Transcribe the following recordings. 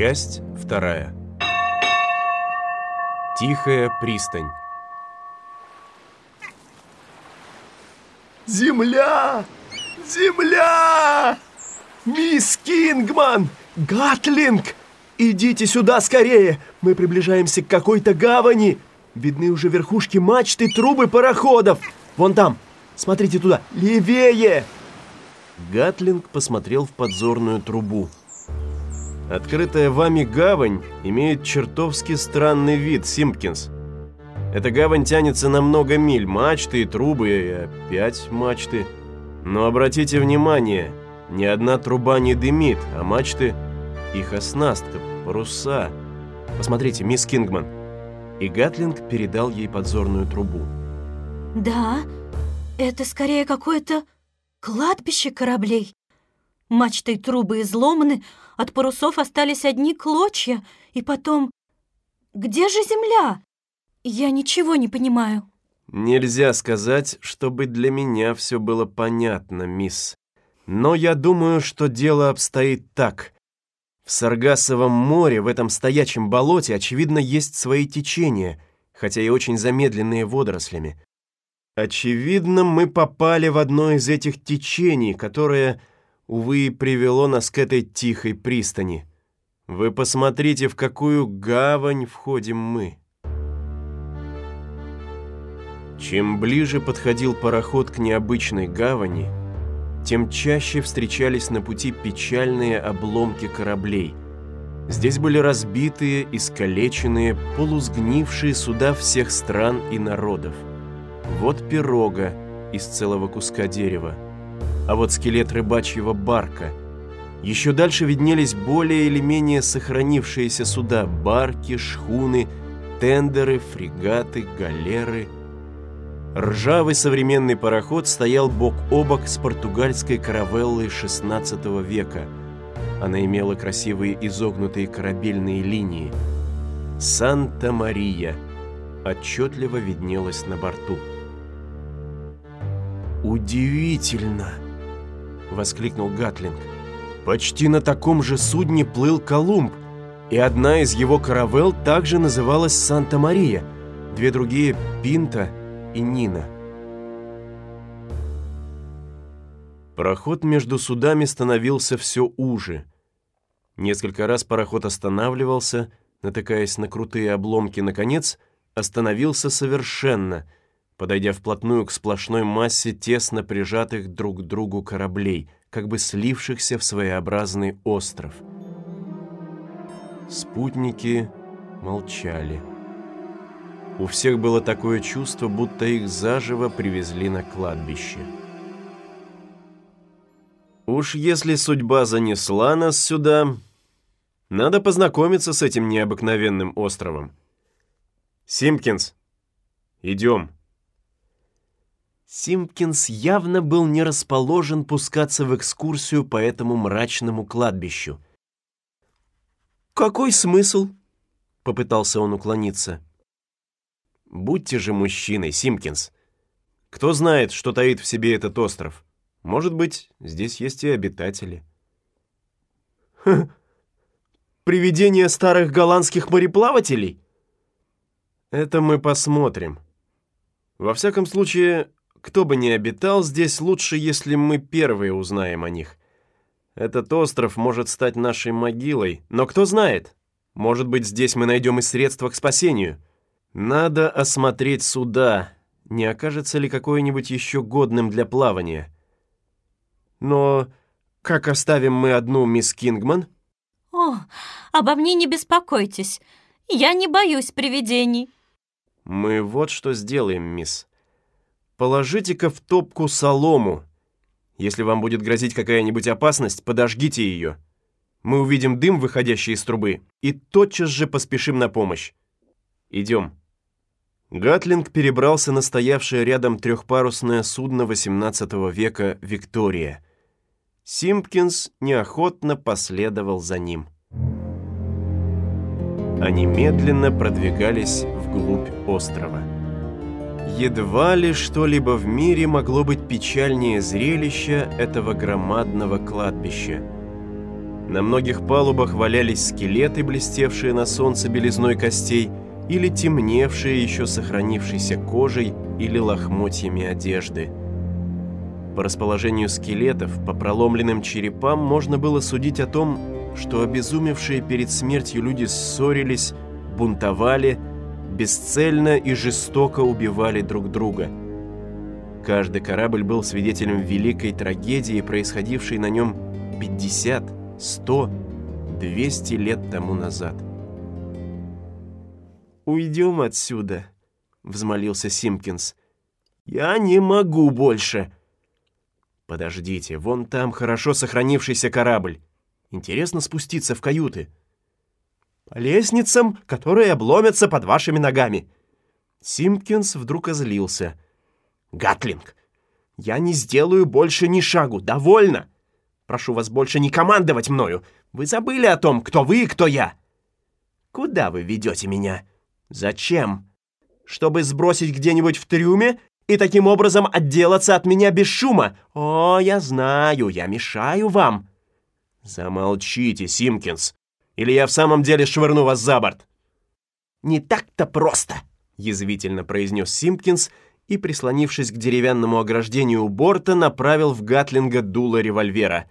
Часть вторая. Тихая пристань. Земля! Земля! Мисс Кингман! Гатлинг! Идите сюда скорее! Мы приближаемся к какой-то гавани! Видны уже верхушки мачты, трубы пароходов! Вон там! Смотрите туда! Левее! Гатлинг посмотрел в подзорную трубу. Открытая вами гавань имеет чертовски странный вид, Симпкинс. Эта гавань тянется на много миль, мачты и трубы, и опять мачты. Но обратите внимание, ни одна труба не дымит, а мачты – их оснастка, паруса. Посмотрите, мисс Кингман. И Гатлинг передал ей подзорную трубу. Да, это скорее какое-то кладбище кораблей. Мачты и трубы изломаны, от парусов остались одни клочья, и потом... Где же земля? Я ничего не понимаю. Нельзя сказать, чтобы для меня все было понятно, мисс. Но я думаю, что дело обстоит так. В Саргасовом море, в этом стоячем болоте, очевидно, есть свои течения, хотя и очень замедленные водорослями. Очевидно, мы попали в одно из этих течений, которое увы, привело нас к этой тихой пристани. Вы посмотрите, в какую гавань входим мы. Чем ближе подходил пароход к необычной гавани, тем чаще встречались на пути печальные обломки кораблей. Здесь были разбитые, искалеченные, полусгнившие суда всех стран и народов. Вот пирога из целого куска дерева – а вот скелет рыбачьего барка. Еще дальше виднелись более или менее сохранившиеся суда, барки, шхуны, тендеры, фрегаты, галеры. Ржавый современный пароход стоял бок о бок с португальской каравеллой XVI века. Она имела красивые изогнутые корабельные линии. «Санта-Мария» отчетливо виднелась на борту. «Удивительно!» — воскликнул Гатлинг. «Почти на таком же судне плыл Колумб, и одна из его каравелл также называлась Санта-Мария, две другие — Пинта и Нина». Проход между судами становился все уже. Несколько раз пароход останавливался, натыкаясь на крутые обломки, наконец, остановился совершенно — подойдя вплотную к сплошной массе тесно прижатых друг к другу кораблей, как бы слившихся в своеобразный остров. Спутники молчали. У всех было такое чувство, будто их заживо привезли на кладбище. Уж если судьба занесла нас сюда, надо познакомиться с этим необыкновенным островом. Симпкинс, идем. Симпкинс явно был не расположен пускаться в экскурсию по этому мрачному кладбищу. «Какой смысл?» — попытался он уклониться. «Будьте же мужчиной, Симпкинс. Кто знает, что таит в себе этот остров? Может быть, здесь есть и обитатели». «Хм, привидение старых голландских мореплавателей?» «Это мы посмотрим. Во всяком случае, кто бы ни обитал здесь, лучше, если мы первые узнаем о них. Этот остров может стать нашей могилой, но кто знает? Может быть, здесь мы найдем и средства к спасению. Надо осмотреть суда, не окажется ли какое-нибудь еще годным для плавания. Но как оставим мы одну мисс Кингман? О, обо мне не беспокойтесь. Я не боюсь привидений. Мы вот что сделаем, мисс. Положите-ка в топку солому. Если вам будет грозить какая-нибудь опасность, подожгите ее. Мы увидим дым, выходящий из трубы, и тотчас же поспешим на помощь. Идем. Гатлинг перебрался на стоявшее рядом трехпарусное судно XVIII века «Виктория». Симпкинс неохотно последовал за ним. Они медленно продвигались вглубь острова. Едва ли что-либо в мире могло быть печальнее зрелища этого громадного кладбища. На многих палубах валялись скелеты, блестевшие на солнце белизной костей, или темневшие еще сохранившейся кожей или лохмотьями одежды. По расположению скелетов, по проломленным черепам можно было судить о том, что обезумевшие перед смертью люди ссорились, бунтовали, бесцельно и жестоко убивали друг друга. Каждый корабль был свидетелем великой трагедии, происходившей на нем 50, 100, 200 лет тому назад. «Уйдем отсюда», — взмолился Симпкинс. «Я не могу больше». «Подождите, вон там хорошо сохранившийся корабль. Интересно спуститься в каюты». «По лестницам, которые обломятся под вашими ногами». Симпкинс вдруг озлился. «Гатлинг, я не сделаю больше ни шагу, довольно. Прошу вас больше не командовать мною. Вы забыли о том, кто вы и кто я. Куда вы ведете меня? Зачем? Чтобы сбросить где-нибудь в трюме и таким образом отделаться от меня без шума? О, я знаю, я мешаю вам». «Замолчите, Симкинс, или я в самом деле швырну вас за борт!» «Не так-то просто!» — язвительно произнес Симпкинс и, прислонившись к деревянному ограждению у борта, направил в Гатлинга дуло револьвера.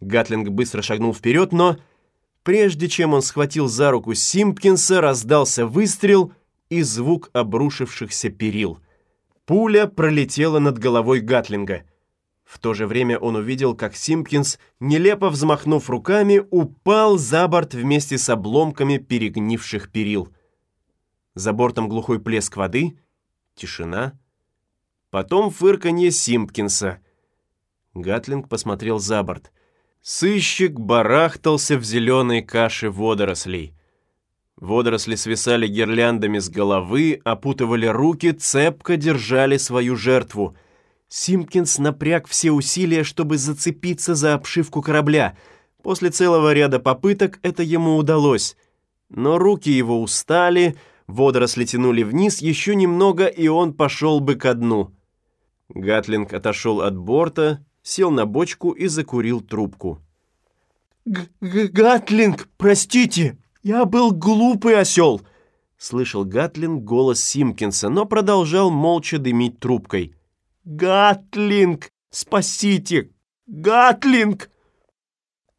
Гатлинг быстро шагнул вперед, но, прежде чем он схватил за руку Симпкинса, раздался выстрел и звук обрушившихся перил. Пуля пролетела над головой Гатлинга — в то же время он увидел, как Симпкинс, нелепо взмахнув руками, упал за борт вместе с обломками перегнивших перил. За бортом глухой плеск воды, тишина, потом фырканье Симпкинса. Гатлинг посмотрел за борт. Сыщик барахтался в зеленой каше водорослей. Водоросли свисали гирляндами с головы, опутывали руки, цепко держали свою жертву — Симпкинс напряг все усилия, чтобы зацепиться за обшивку корабля. После целого ряда попыток это ему удалось. Но руки его устали, водоросли тянули вниз еще немного, и он пошел бы ко дну. Гатлинг отошел от борта, сел на бочку и закурил трубку. Г -г «Гатлинг, простите, я был глупый осел!» Слышал Гатлинг голос Симпкинса, но продолжал молча дымить трубкой. «Гатлинг! Спасите! Гатлинг!»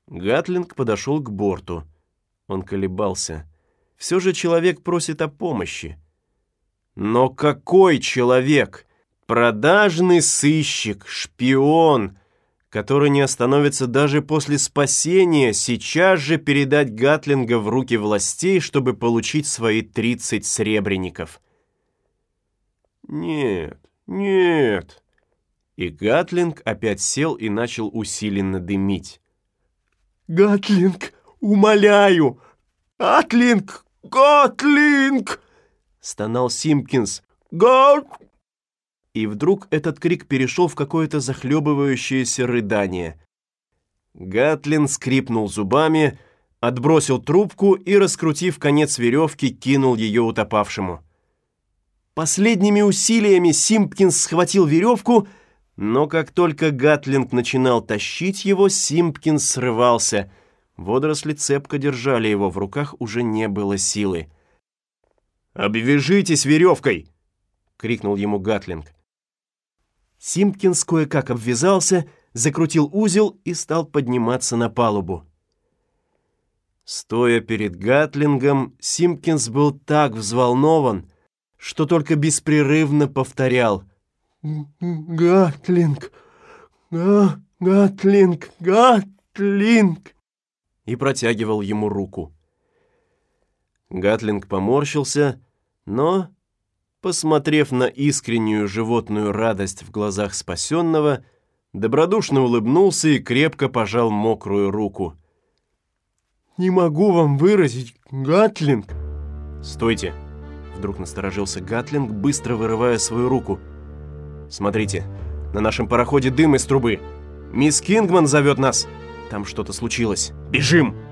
Гатлинг подошел к борту. Он колебался. Все же человек просит о помощи. Но какой человек? Продажный сыщик, шпион, который не остановится даже после спасения, сейчас же передать Гатлинга в руки властей, чтобы получить свои 30 сребреников. Нет, «Нет». И Гатлинг опять сел и начал усиленно дымить. «Гатлинг, умоляю! Гатлинг! Гатлинг!» Стонал Симпкинс. «Гат!» И вдруг этот крик перешел в какое-то захлебывающееся рыдание. Гатлин скрипнул зубами, отбросил трубку и, раскрутив конец веревки, кинул ее утопавшему. Последними усилиями Симпкинс схватил веревку, но как только Гатлинг начинал тащить его, Симпкинс срывался. Водоросли цепко держали его, в руках уже не было силы. «Обвяжитесь веревкой!» — крикнул ему Гатлинг. Симпкинс кое-как обвязался, закрутил узел и стал подниматься на палубу. Стоя перед Гатлингом, Симпкинс был так взволнован, что только беспрерывно повторял «Гатлинг! Га Гатлинг! Гатлинг!» и протягивал ему руку. Гатлинг поморщился, но, посмотрев на искреннюю животную радость в глазах спасенного, добродушно улыбнулся и крепко пожал мокрую руку. «Не могу вам выразить, Гатлинг!» «Стойте!» Вдруг насторожился Гатлинг, быстро вырывая свою руку. «Смотрите, на нашем пароходе дым из трубы. Мисс Кингман зовет нас. Там что-то случилось. Бежим!»